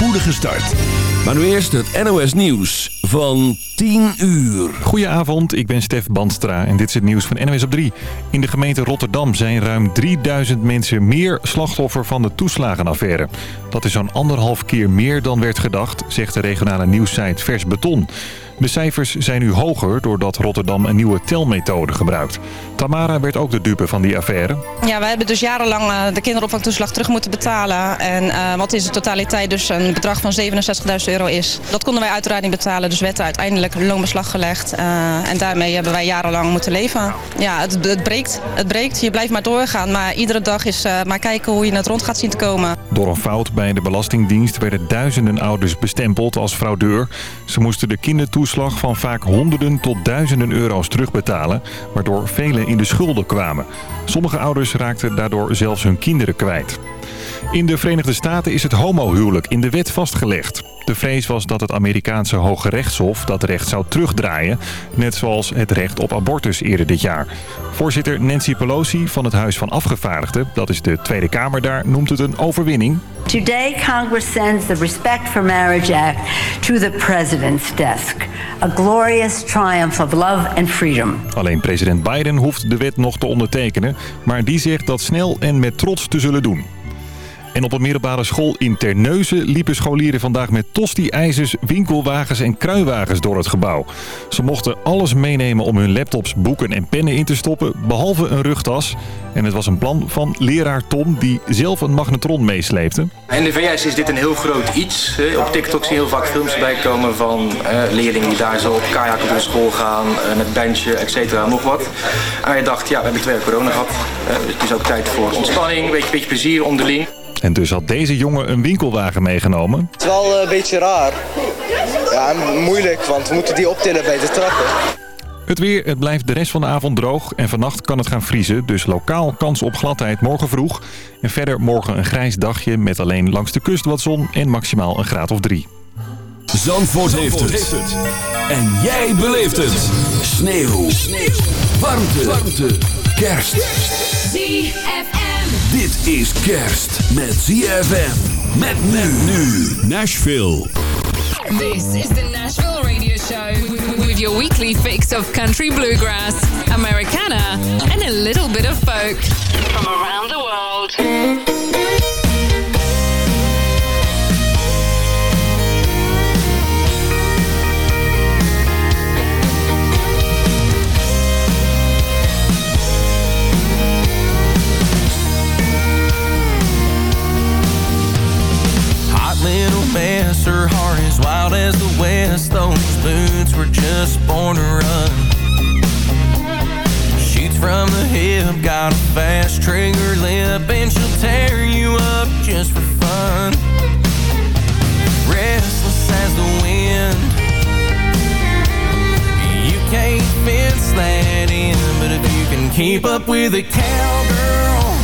spoedige start. Maar nu eerst het NOS Nieuws van 10 uur. Goedenavond, ik ben Stef Bandstra en dit is het nieuws van NOS op 3. In de gemeente Rotterdam zijn ruim 3000 mensen meer slachtoffer van de toeslagenaffaire. Dat is zo'n anderhalf keer meer dan werd gedacht, zegt de regionale nieuwssite Vers Beton. De cijfers zijn nu hoger doordat Rotterdam een nieuwe telmethode gebruikt. Tamara werd ook de dupe van die affaire. Ja, wij hebben dus jarenlang eh, de kinderopvangtoeslag terug moeten betalen. En uh, wat is de totaliteit dus een bedrag van 67.000 euro is. Dat konden wij uiteraard niet betalen, dus werd er uiteindelijk loonbeslag gelegd. Uh, en daarmee hebben wij jarenlang moeten leven. Ja, het, het, breekt. Het breekt. Je blijft maar doorgaan. Maar iedere dag is maar kijken hoe je het rond gaat zien te komen. Door een fout bij de Belastingdienst werden duizenden ouders bestempeld als fraudeur. Ze moesten de kindertoeslag van vaak honderden tot duizenden euro's terugbetalen, waardoor velen in de schulden kwamen. Sommige ouders raakten daardoor zelfs hun kinderen kwijt. In de Verenigde Staten is het homohuwelijk in de wet vastgelegd. De vrees was dat het Amerikaanse Hoge Rechtshof dat recht zou terugdraaien. Net zoals het recht op abortus eerder dit jaar. Voorzitter Nancy Pelosi van het Huis van Afgevaardigden, dat is de Tweede Kamer daar, noemt het een overwinning. Today Congress sends the Respect for Marriage Act to the President's desk. A glorious triumph of love and freedom. Alleen president Biden hoeft de wet nog te ondertekenen, maar die zegt dat snel en met trots te zullen doen. En op een middelbare school in Terneuzen liepen scholieren vandaag met tosti-ijzers, winkelwagens en kruiwagens door het gebouw. Ze mochten alles meenemen om hun laptops, boeken en pennen in te stoppen, behalve een rugtas. En het was een plan van leraar Tom, die zelf een magnetron meesleepte. In de VS is dit een heel groot iets. Op TikTok zie je heel vaak films bij komen van leerlingen die daar zo op door school gaan, met bandje, et nog wat. En je dacht, ja, we hebben twee jaar corona gehad. Dus het is ook tijd voor ontspanning, een beetje plezier onderling. En dus had deze jongen een winkelwagen meegenomen. Het is wel een beetje raar. Ja, moeilijk, want we moeten die optillen bij de trappen. Het weer, het blijft de rest van de avond droog en vannacht kan het gaan vriezen. Dus lokaal kans op gladheid morgen vroeg. En verder morgen een grijs dagje met alleen langs de kust wat zon en maximaal een graad of drie. Zandvoort, heeft, het. En jij beleeft het. Sneeuw. Sneeuw. Warmte. Warmte. Kerst. ZFM. Dit is kerst met ZFM. Met men nu. Nashville. This is the Nashville Radio Show. With your weekly fix of country bluegrass, Americana, and a little bit of folk. From around the world. Is wild as the west. Those boots were just born to run. Shoots from the hip, got a fast trigger lip, and she'll tear you up just for fun. Restless as the wind. You can't fence that in, but if you can keep up with a cowgirl,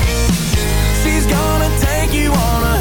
she's gonna take you on a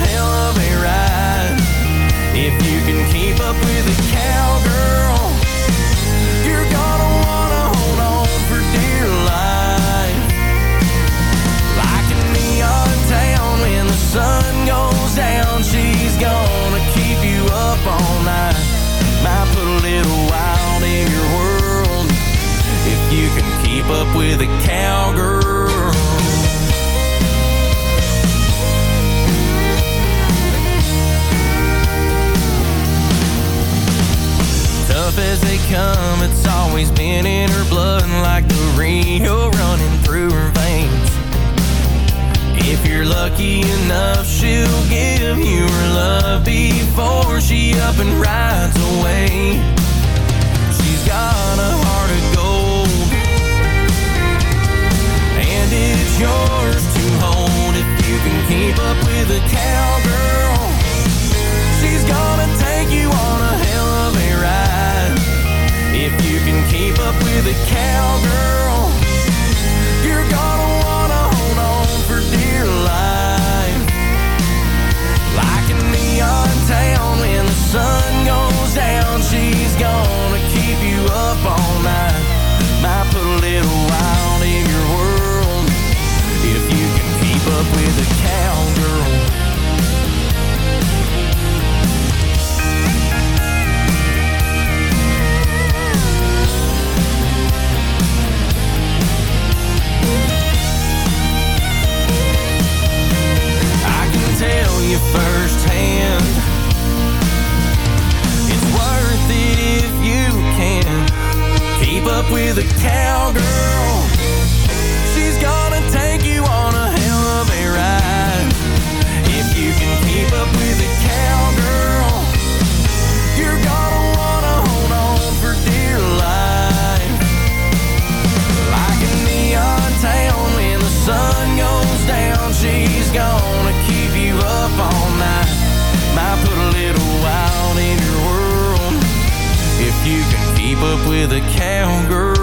a cowgirl.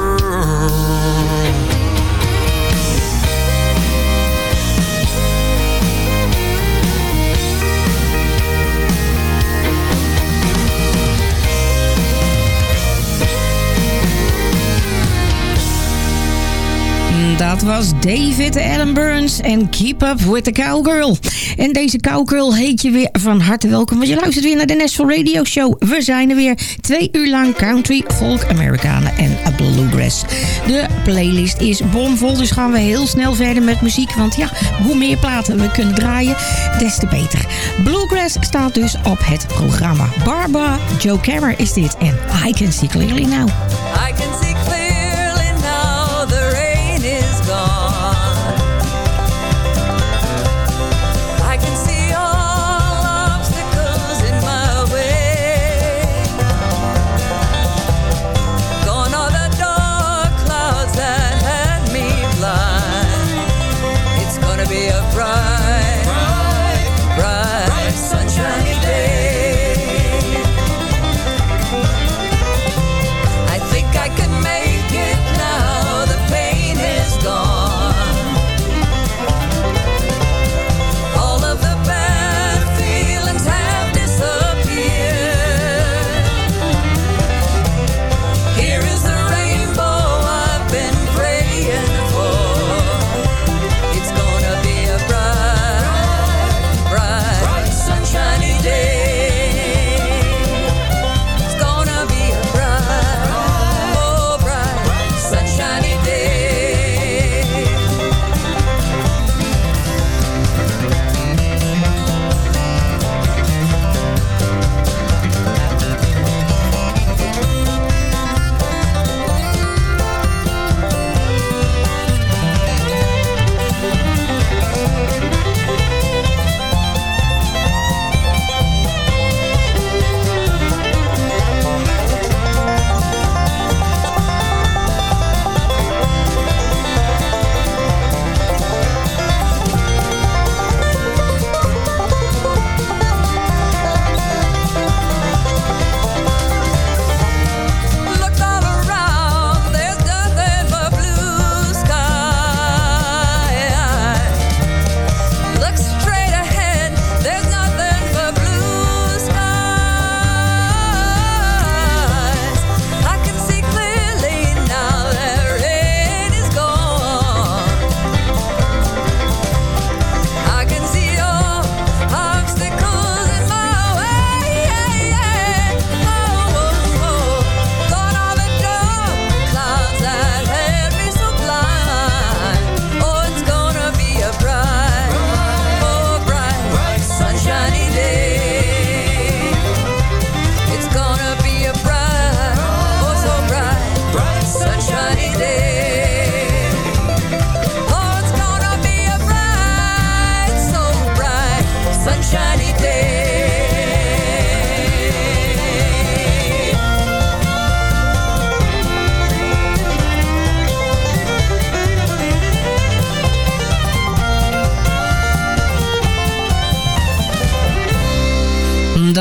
Dat was David Allen Burns en Keep Up With The Cowgirl. En deze cowgirl heet je weer van harte welkom, want je luistert weer naar de Nashville Radio Show. We zijn er weer twee uur lang country, folk, Amerikanen en bluegrass. De playlist is bomvol, dus gaan we heel snel verder met muziek. Want ja, hoe meer platen we kunnen draaien, des te beter. Bluegrass staat dus op het programma. Barbara Joe Cammer is dit en I Can See Clearly Now. I can see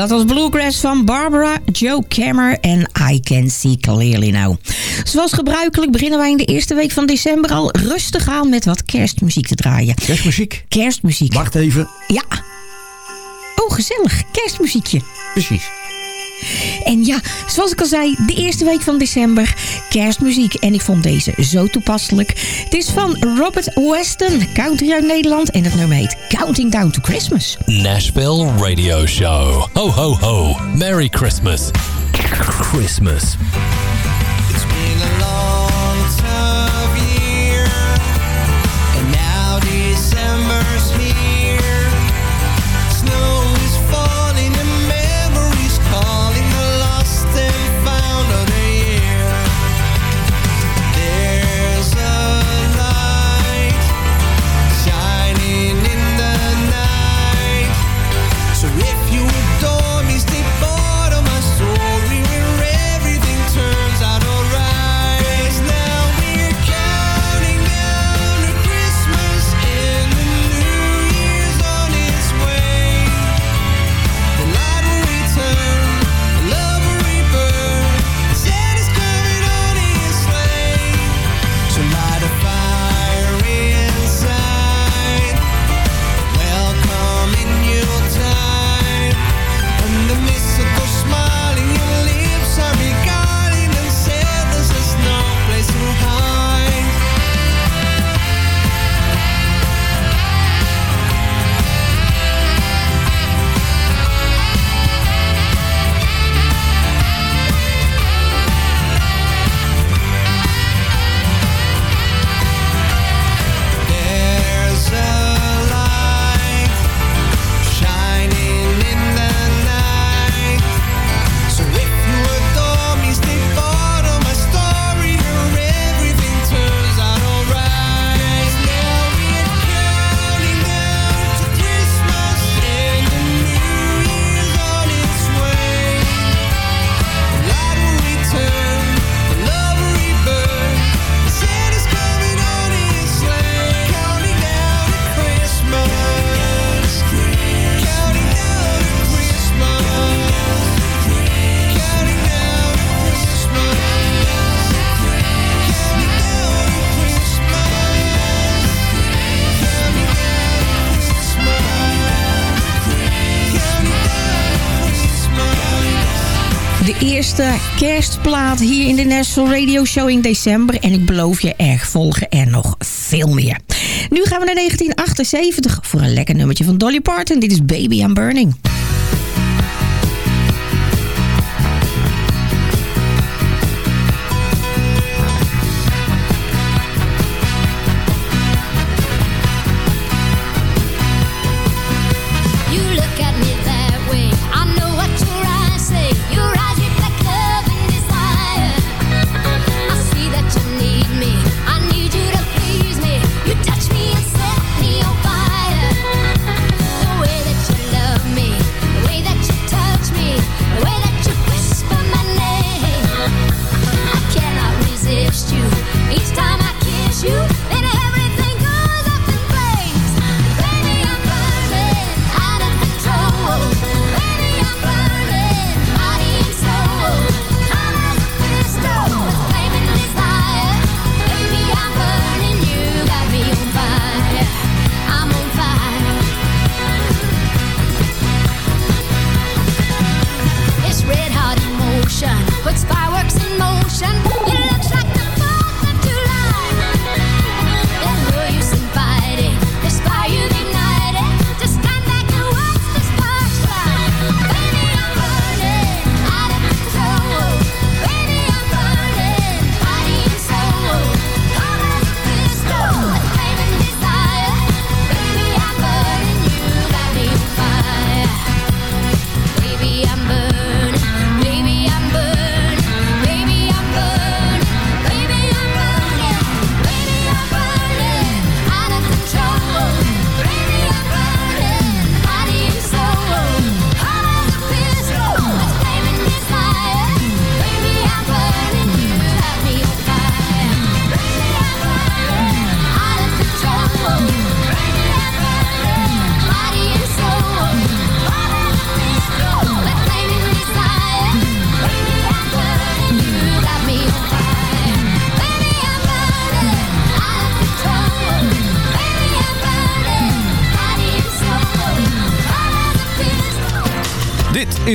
Dat was Bluegrass van Barbara Joe Cammer en I Can See Clearly Now. Zoals gebruikelijk beginnen wij in de eerste week van december al rustig aan met wat kerstmuziek te draaien. Kerstmuziek? Kerstmuziek. Wacht even. Ja. Oh, gezellig. Kerstmuziekje. Precies. En ja, zoals ik al zei, de eerste week van december, kerstmuziek. En ik vond deze zo toepasselijk. Het is van Robert Weston, country uit Nederland. En het nummer heet Counting Down to Christmas. Nashville Radio Show. Ho, ho, ho. Merry Christmas. Christmas. Hier in de National Radio Show in december. En ik beloof je, er volgen er nog veel meer. Nu gaan we naar 1978 voor een lekker nummertje van Dolly Parton. Dit is Baby I'm Burning.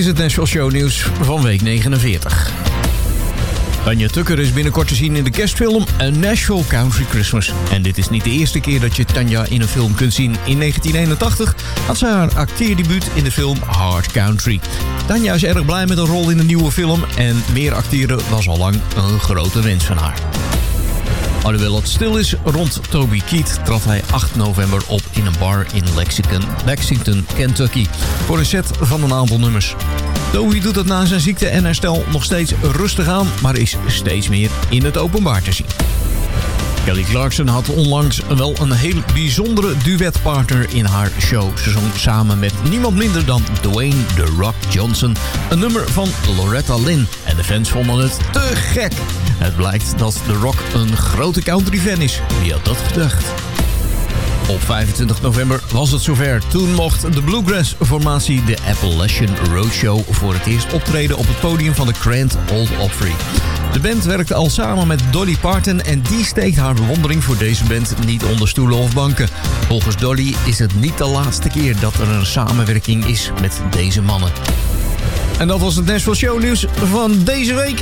Het Nashville Show nieuws van week 49. Tanja Tucker is binnenkort te zien in de kerstfilm A Nashville Country Christmas. En dit is niet de eerste keer dat je Tanja in een film kunt zien. In 1981 had ze haar acteerdebuut in de film Hard Country. Tanja is erg blij met een rol in de nieuwe film... en meer acteren was al lang een grote wens van haar. Alhoewel het stil is rond Toby Keith trad hij 8 november op in een bar in Lexington, Lexington, Kentucky voor een set van een aantal nummers. Toby doet het na zijn ziekte en herstel nog steeds rustig aan, maar is steeds meer in het openbaar te zien. Kelly Clarkson had onlangs wel een heel bijzondere duetpartner in haar show. Ze zong samen met niemand minder dan Dwayne The Rock Johnson een nummer van Loretta Lynn. En de fans vonden het te gek. Het blijkt dat The Rock een grote country fan is. Wie had dat gedacht? Op 25 november was het zover. Toen mocht de Bluegrass-formatie de Appalachian Roadshow voor het eerst optreden op het podium van de Grand Old Opry. De band werkte al samen met Dolly Parton en die steekt haar bewondering voor deze band niet onder stoelen of banken. Volgens Dolly is het niet de laatste keer dat er een samenwerking is met deze mannen. En dat was het Nashville Show nieuws van deze week.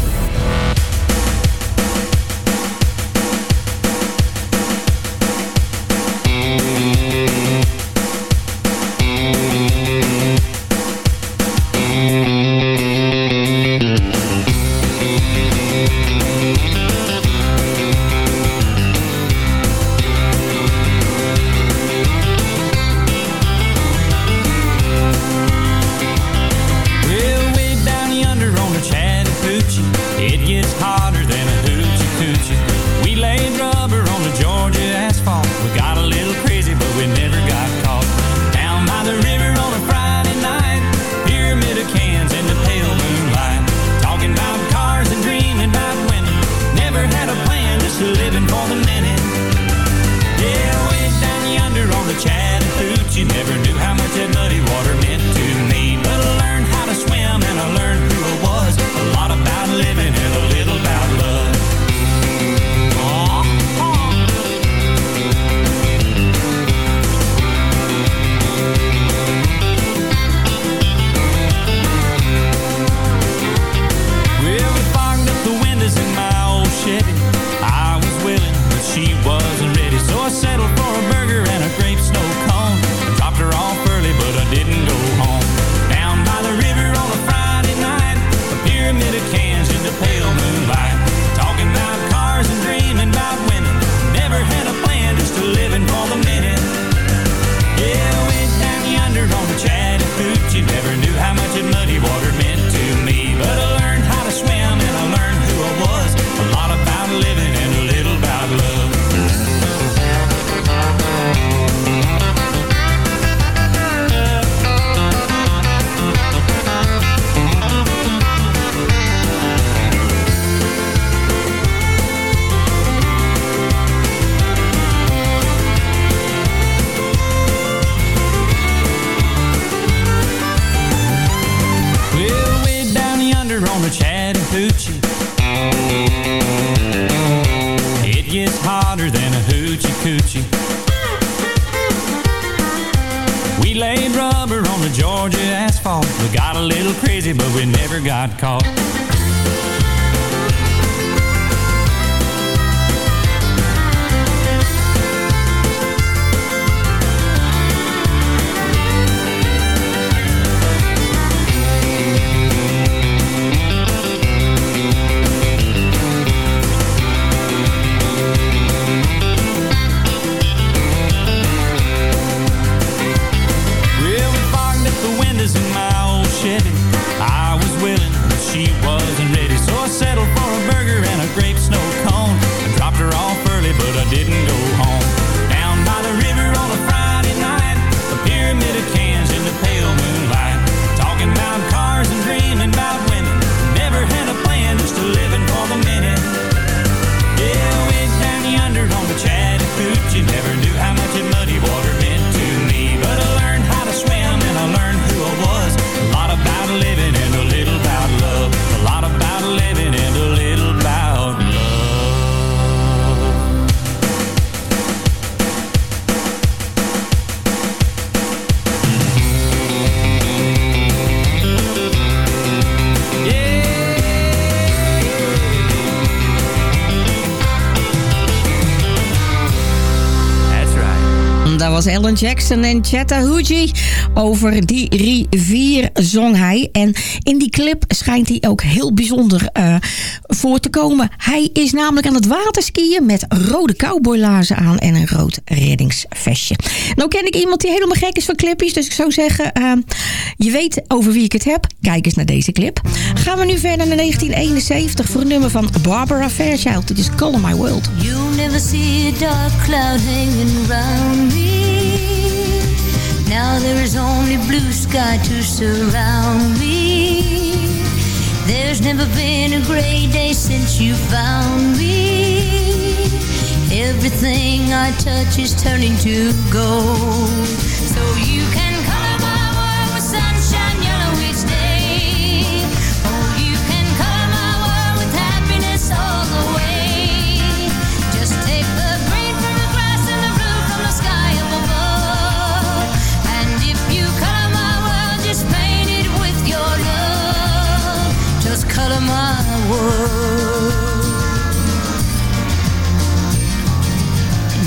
Alan Jackson en Chattahoochee. Over die rivier zong hij. En in die clip schijnt hij ook heel bijzonder eh, voor te komen. Hij is namelijk aan het waterskiën met rode cowboylaarzen aan en een rood reddingsvestje. Nou ken ik iemand die helemaal gek is van clipjes. Dus ik zou zeggen, eh, je weet over wie ik het heb. Kijk eens naar deze clip. Gaan we nu verder naar 1971 voor een nummer van Barbara Fairchild. Dit is Color My World. You'll never see a dark cloud hanging around me. Now there is only blue sky to surround me. There's never been a gray day since you found me. Everything I touch is turning to gold. So you can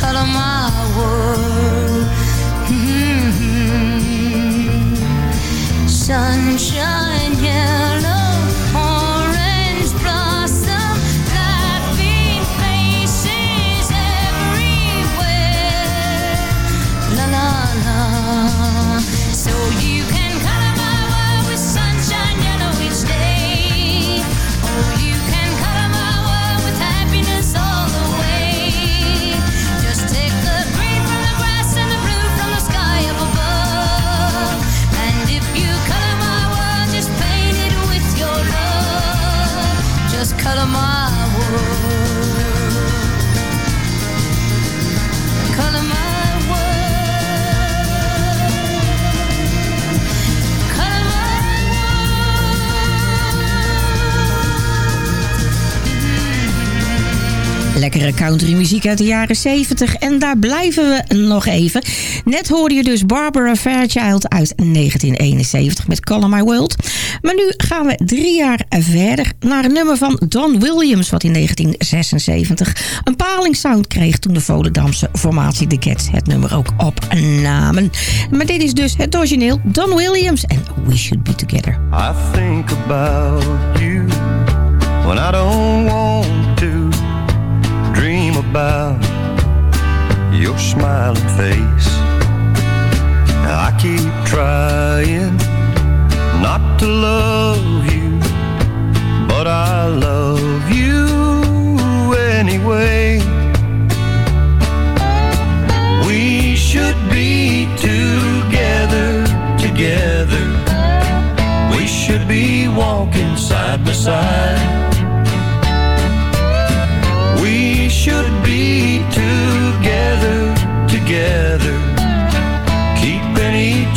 color my world. Mhm. Sunshine, Lekkere country muziek uit de jaren 70 en daar blijven we nog even. Net hoorde je dus Barbara Fairchild uit 1971 met Color My World. Maar nu gaan we drie jaar verder naar een nummer van Don Williams... wat in 1976 een palingsound kreeg toen de Volendamse formatie The Cats het nummer ook opnamen. Maar dit is dus het origineel Don Williams en We Should Be Together. I think about you when I don't want about your smiling face. I keep trying not to love you, but I love you anyway. We should be together, together. We should be walking side by side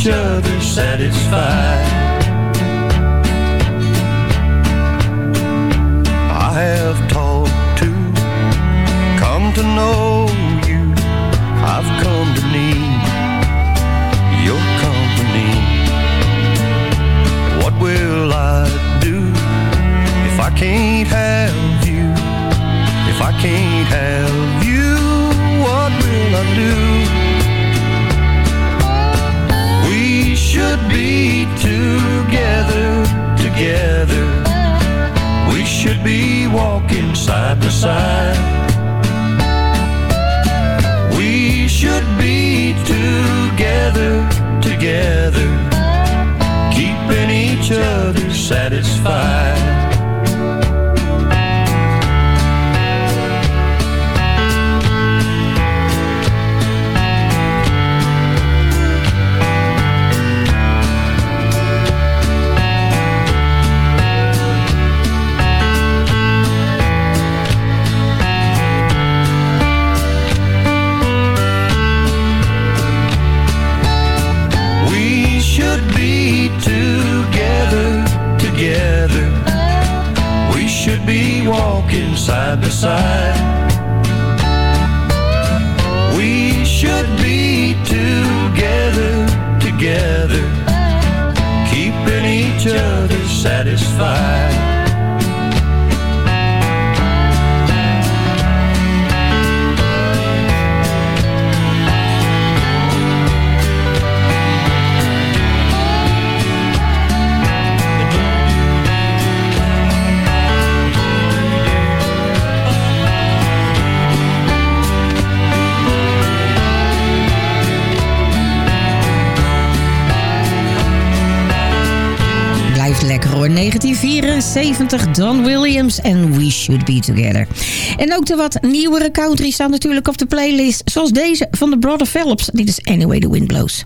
each other satisfied. I have talked to, come to know you. I've come to need your company. What will I do if I can't have you? If I can't have you, what will I do? 1970, Don Williams en We Should Be Together. En ook de wat nieuwere country staan natuurlijk op de playlist, zoals deze van de Brother Phelps. Dit is Anyway the Wind Blows.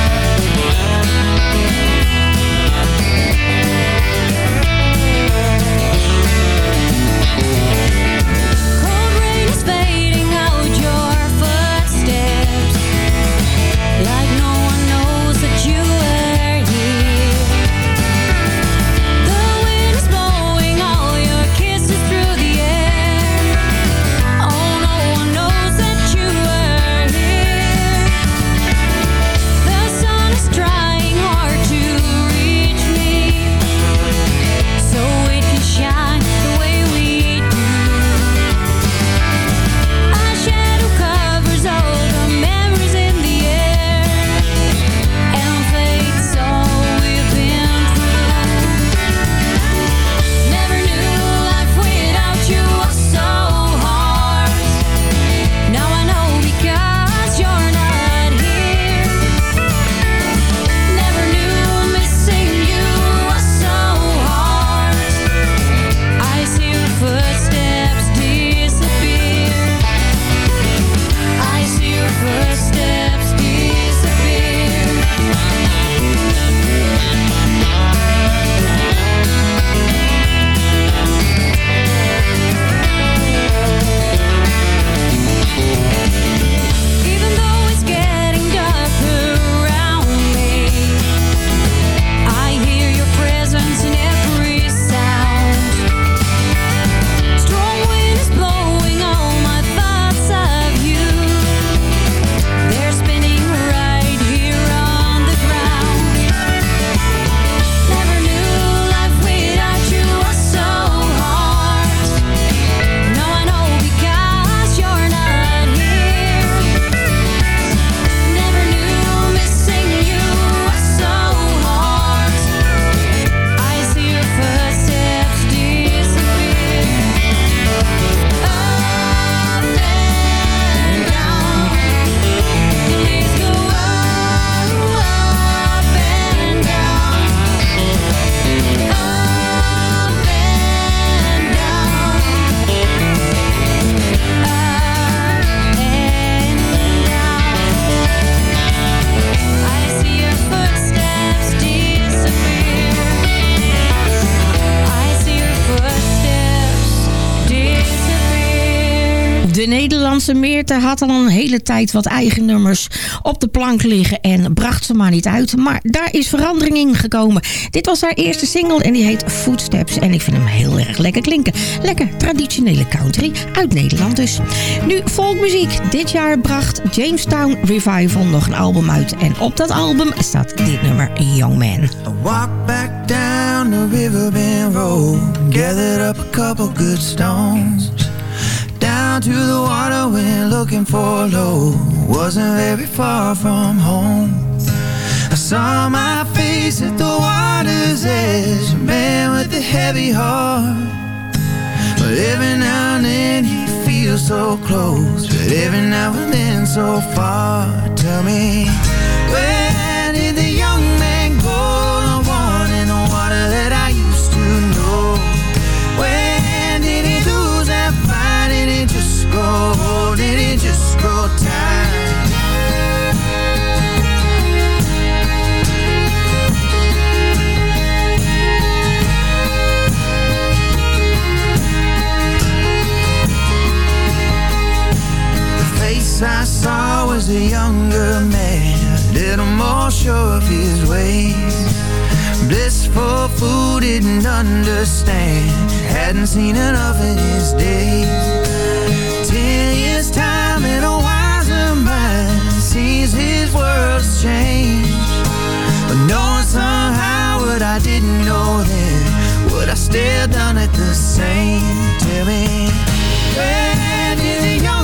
Had al een hele tijd wat eigen nummers op de plank liggen en bracht ze maar niet uit. Maar daar is verandering in gekomen. Dit was haar eerste single en die heet Footsteps. En ik vind hem heel erg lekker klinken. Lekker traditionele country uit Nederland dus. Nu folkmuziek. Dit jaar bracht Jamestown Revival nog een album uit. En op dat album staat dit nummer Young Man. Walk back down the riverbend road, gathered up a couple good stones. Down to the water, went looking for a load. Wasn't very far from home. I saw my face at the water's edge, a man with a heavy heart. But every now and then he feels so close, but every now and then so far. Tell me, where I saw was a younger man, little more sure of his ways. Blissful fool didn't understand, hadn't seen enough in his days. Ten years time and a wiser mind sees his world's change. Knowing somehow what I didn't know then, would I still done it the same? Tell me, where did the young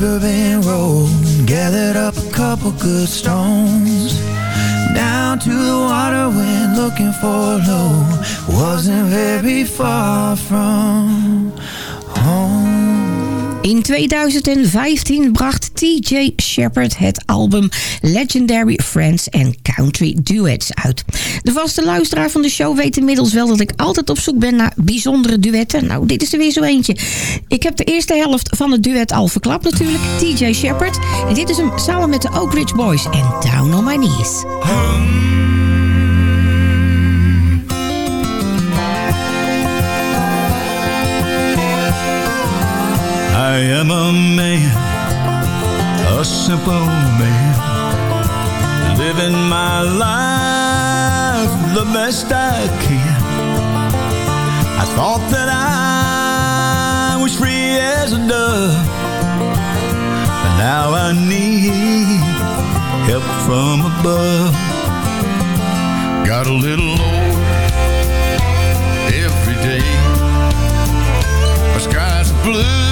river road Gathered up a couple good stones. Down to the water went looking for a load Wasn't very far from In 2015 bracht TJ Shepard het album Legendary Friends and Country Duets uit. De vaste luisteraar van de show weet inmiddels wel dat ik altijd op zoek ben naar bijzondere duetten. Nou, dit is er weer zo eentje. Ik heb de eerste helft van het duet al verklapt natuurlijk. TJ Shepard. En dit is hem samen met de Oak Ridge Boys en Down on My Knees. I am a man, a simple man, living my life the best I can. I thought that I was free as a dove, but now I need help from above. Got a little older every day. Skies are blue,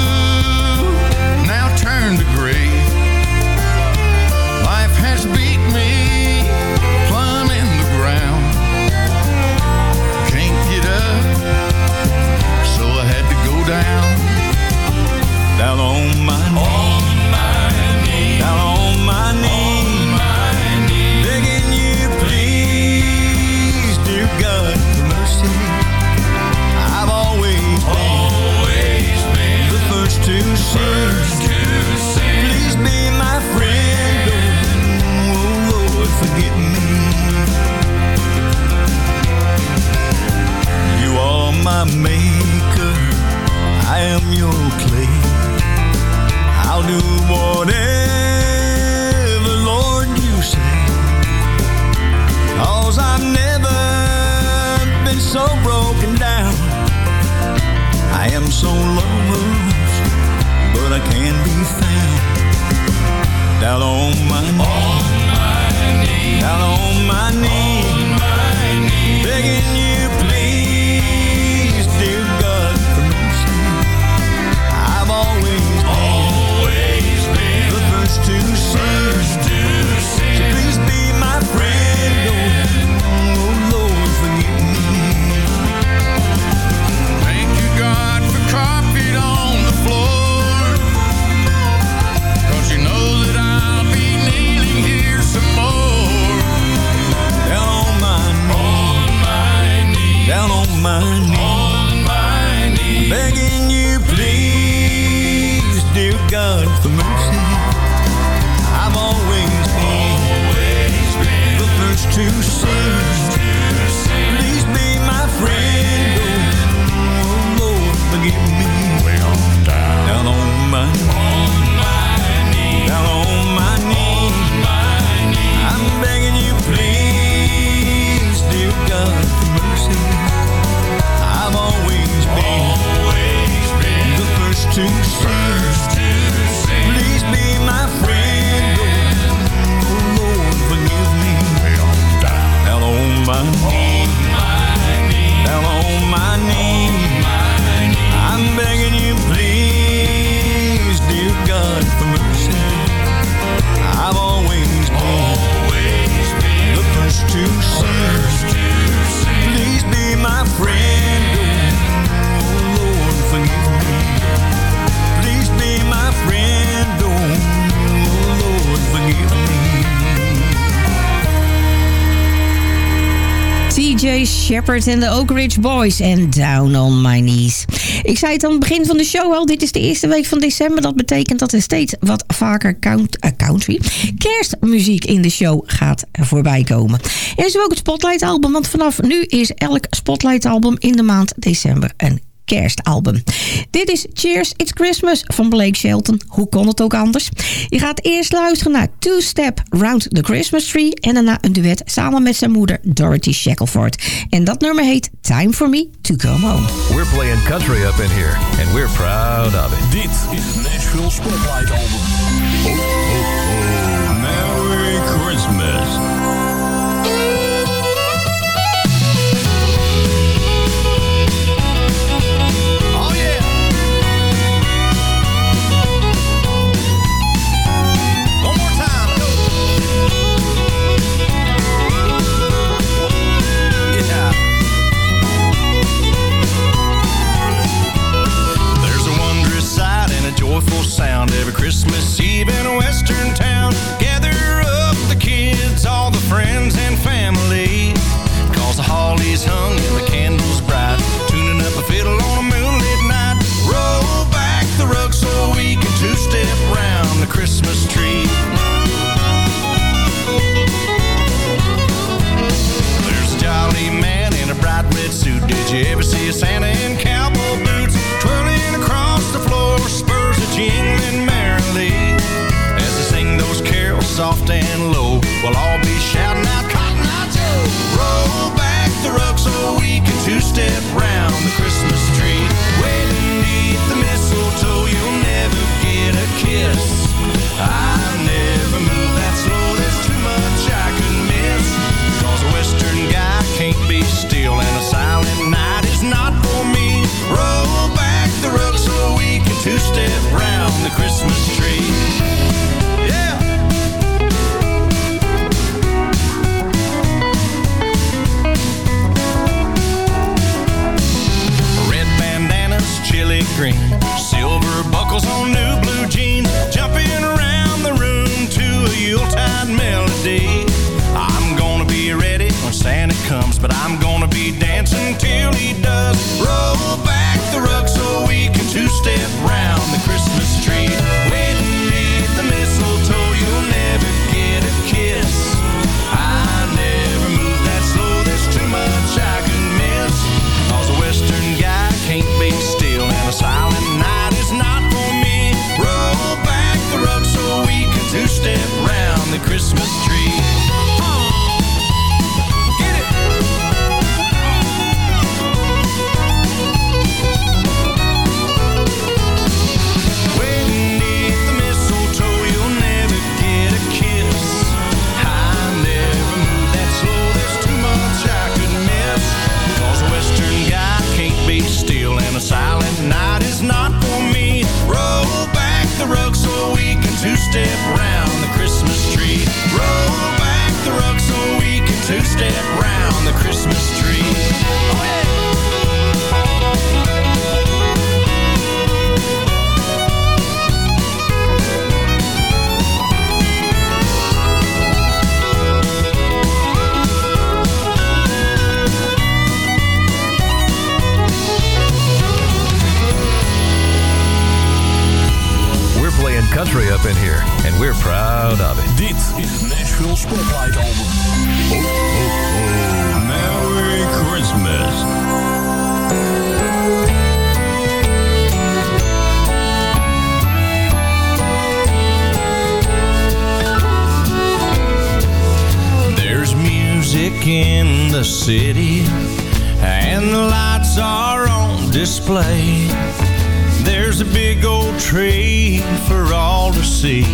Shepard en de Oak Ridge Boys en Down on My Knees. Ik zei het aan het begin van de show al, dit is de eerste week van december. Dat betekent dat er steeds wat vaker count, eh, country, kerstmuziek in de show gaat voorbij komen. Er is ook het Spotlight album, want vanaf nu is elk Spotlight album in de maand december een kerstalbum. Dit is Cheers, It's Christmas van Blake Shelton. Hoe kon het ook anders? Je gaat eerst luisteren naar Two Step Round the Christmas Tree... en daarna een duet samen met zijn moeder Dorothy Shackelford. En dat nummer heet Time for Me to Come Home. We're playing country up in here, and we're proud of it. Dit is het Nashville Spotlight Album. beautiful sound every Christmas Eve in a western town. Gather up the kids, all the friends and family. Cause the holly's hung and the candles bright. Tuning up a fiddle on a moonlit night. Roll back the rug so we can two-step round the Christmas tree. The rug so we can two-step round the Christmas tree. Roll back the rug so we can two-step round the Christmas tree. Oh yeah! Country up in here, and we're proud of it. Dit is Nashville Spotlight Album. Ho, ho, ho. Merry Christmas. There's music in the city, and the lights are on display. There's a big old tree for all to see,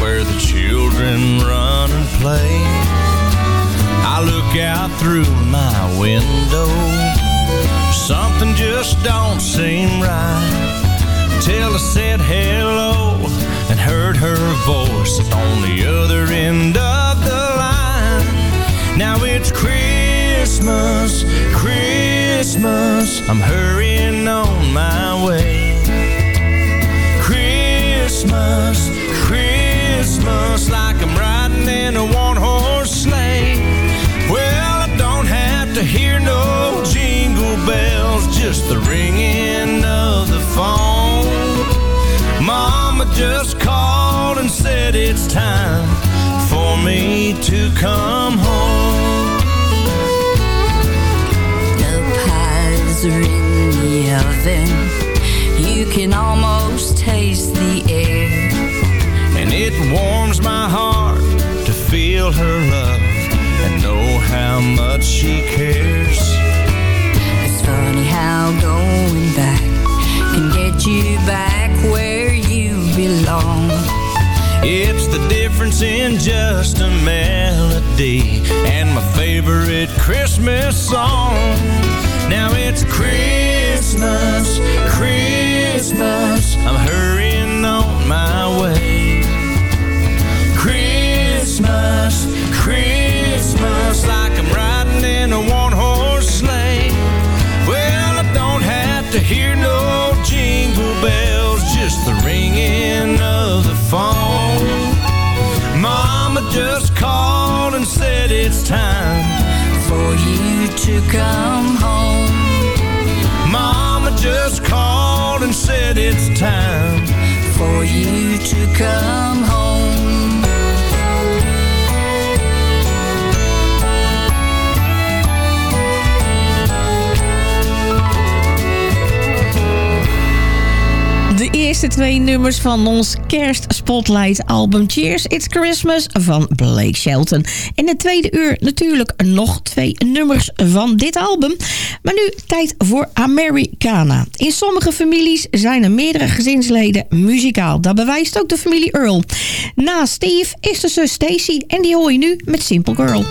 where the children run and play. I look out through my window, something just don't seem right. Till I said hello and heard her voice on the other end of the line. Now it's Christmas, Christmas. I'm hurrying on my way. Christmas, Christmas, like I'm riding in a one horse sleigh. Well, I don't have to hear no jingle bells, just the ringing of the phone. Mama just called and said it's time for me to come home. The pies are in the oven. You can almost taste her love and know how much she cares. It's funny how going back can get you back where you belong. It's the difference in just a melody and my favorite Christmas song. Now it's Christmas, Christmas. I'm hurrying on my way. Christmas, like I'm riding in a one horse sleigh. Well, I don't have to hear no jingle bells, just the ringing of the phone. Mama just called and said it's time for you to come home. Mama just called and said it's time for you to come home. Eerste twee nummers van ons kerst spotlight album Cheers It's Christmas van Blake Shelton. In het tweede uur natuurlijk nog twee nummers van dit album. Maar nu tijd voor Americana. In sommige families zijn er meerdere gezinsleden muzikaal. Dat bewijst ook de familie Earl. Na Steve is de zus Stacy en die hoor je nu met Simple Girl.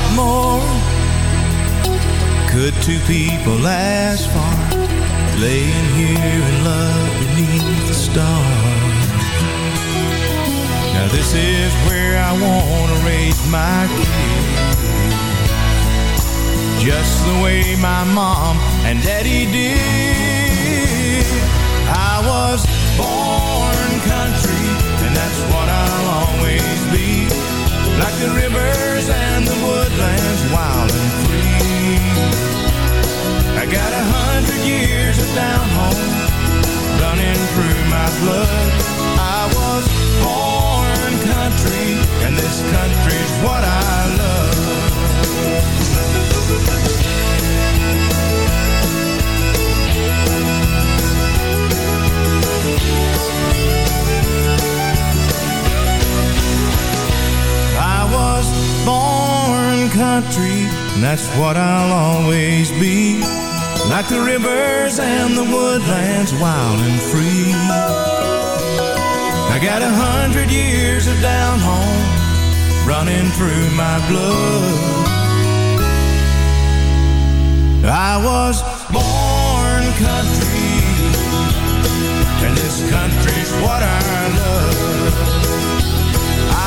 What more could two people ask for Laying here in love beneath the stars Now this is where I wanna raise my kids just the way my mom and daddy did. I was born country, and that's what I'll always be. Like the rivers and the woodlands, wild and free. I got a hundred years of down home running through my blood. I was born country, and this country's what I love. Country, and that's what I'll always be. Like the rivers and the woodlands, wild and free. I got a hundred years of down home running through my blood. I was born country, and this country's what I love.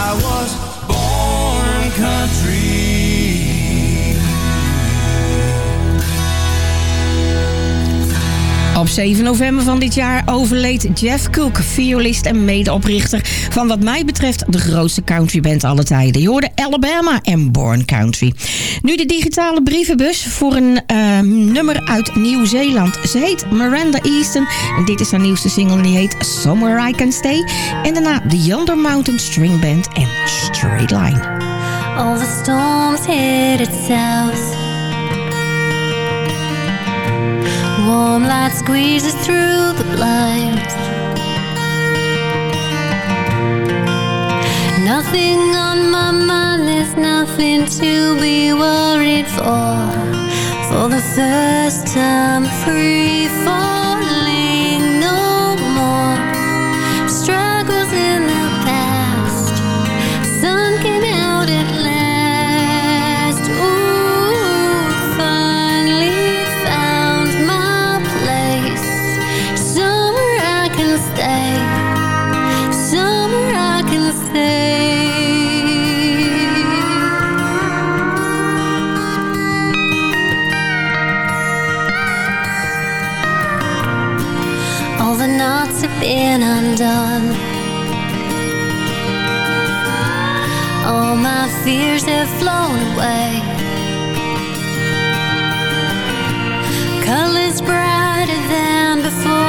I was born country. Op 7 november van dit jaar overleed Jeff Cook, violist en medeoprichter van wat mij betreft de grootste countryband aller tijden. Je Alabama en Born Country. Nu de digitale brievenbus voor een eh, nummer uit Nieuw-Zeeland. Ze heet Miranda Easton en dit is haar nieuwste single die heet Somewhere I Can Stay. En daarna de Yonder Mountain String Band en Straight Line. All the storms headed south. Warm light squeezes through the blinds. Nothing on my mind, there's nothing to be worried for. For the first time, free falling, undone. All my fears have flown away. Colors brighter than before.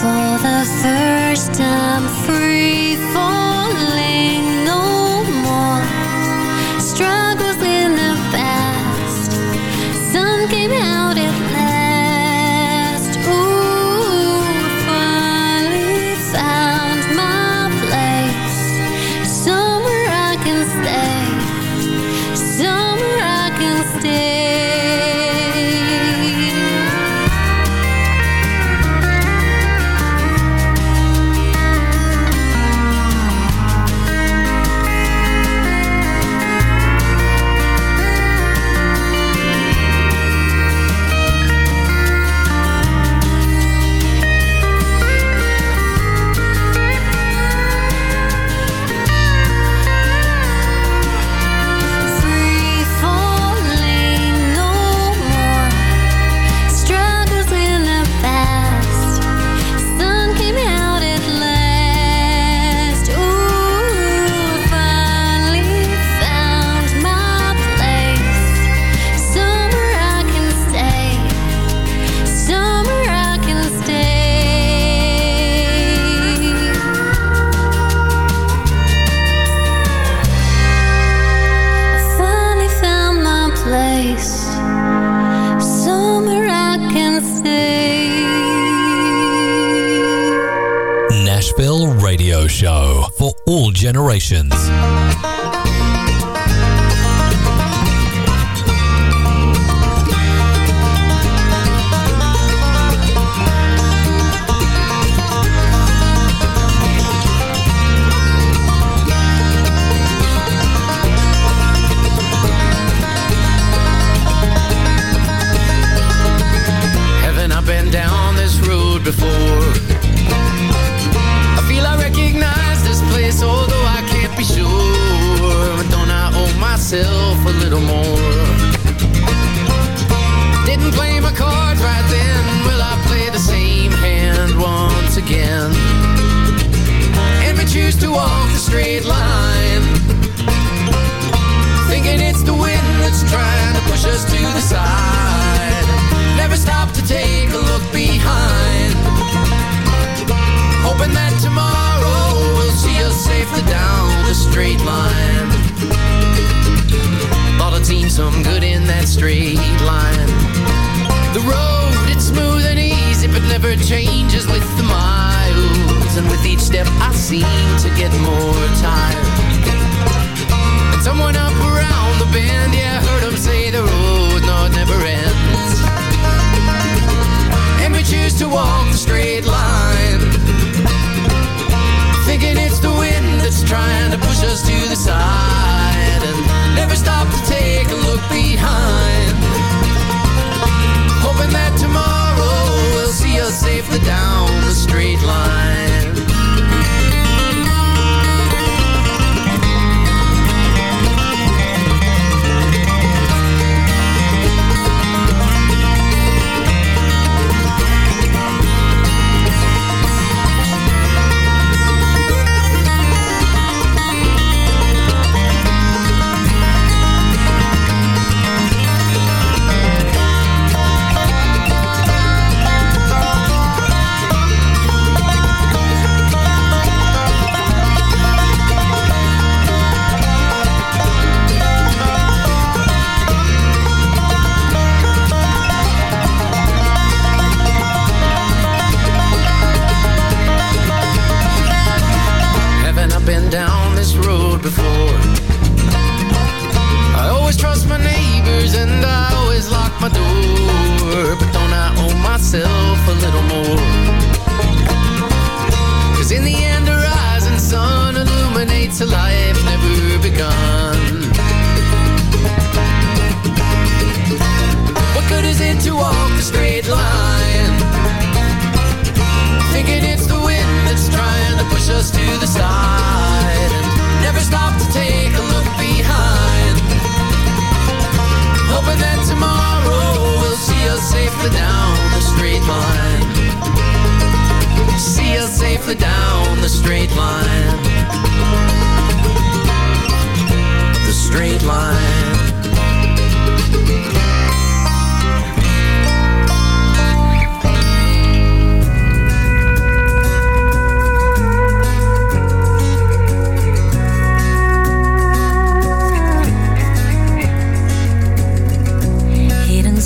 For the first time, seem to get more tired. And someone up around the bend, yeah, heard him say the road, no, never ends. And we choose to walk the straight line. Thinking it's the wind that's trying to push us to the side. Us to the side never stop to take a look behind. Hoping that tomorrow will see us safely down the straight line. See us safely down the straight line. The straight line.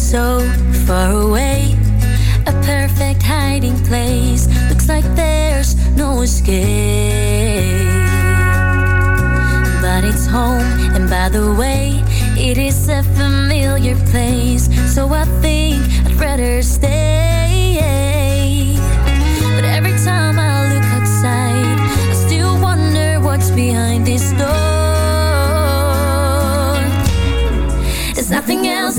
So far away. A perfect hiding place. Looks like there's no escape. But it's home, and by the way, it is a familiar place. So I think I'd rather stay. But every time I look outside, I still wonder what's behind this door. There's nothing else